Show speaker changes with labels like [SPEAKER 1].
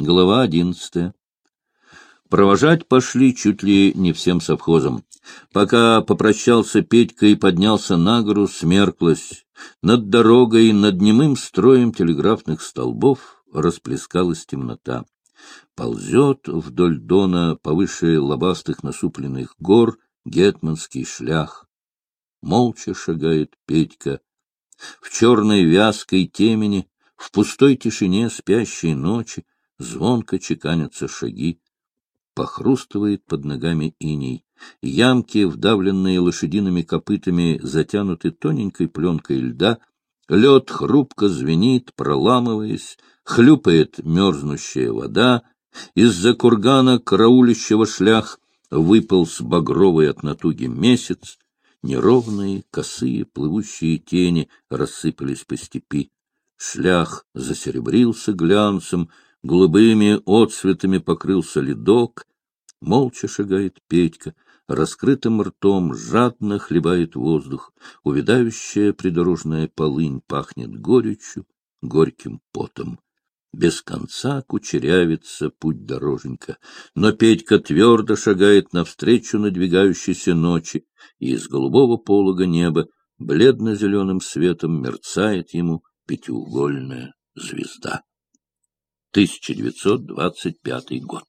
[SPEAKER 1] Глава одиннадцатая. Провожать пошли чуть ли не всем совхозом. Пока попрощался Петька и поднялся на гору, смерклась. Над дорогой, над немым строем телеграфных столбов расплескалась темнота. Ползет вдоль дона повыше лобастых насупленных гор гетманский шлях. Молча шагает Петька. В черной вязкой темени, в пустой тишине спящей ночи звонко чеканятся шаги. Похрустывает под ногами иней. Ямки, вдавленные лошадиными копытами, затянуты тоненькой пленкой льда. Лед хрупко звенит, проламываясь, хлюпает мерзнущая вода. Из-за кургана караулищего шлях выполз багровый от натуги месяц. Неровные, косые, плывущие тени рассыпались по степи. Шлях засеребрился глянцем, голубыми отцветами покрылся ледок. Молча шагает Петька, раскрытым ртом жадно хлебает воздух. Увядающая придорожная полынь пахнет горечью, горьким потом. Без конца кучерявится путь дороженька, но Петька твердо шагает навстречу надвигающейся ночи, и из голубого полога неба бледно-зеленым светом мерцает ему пятиугольная звезда. 1925 год.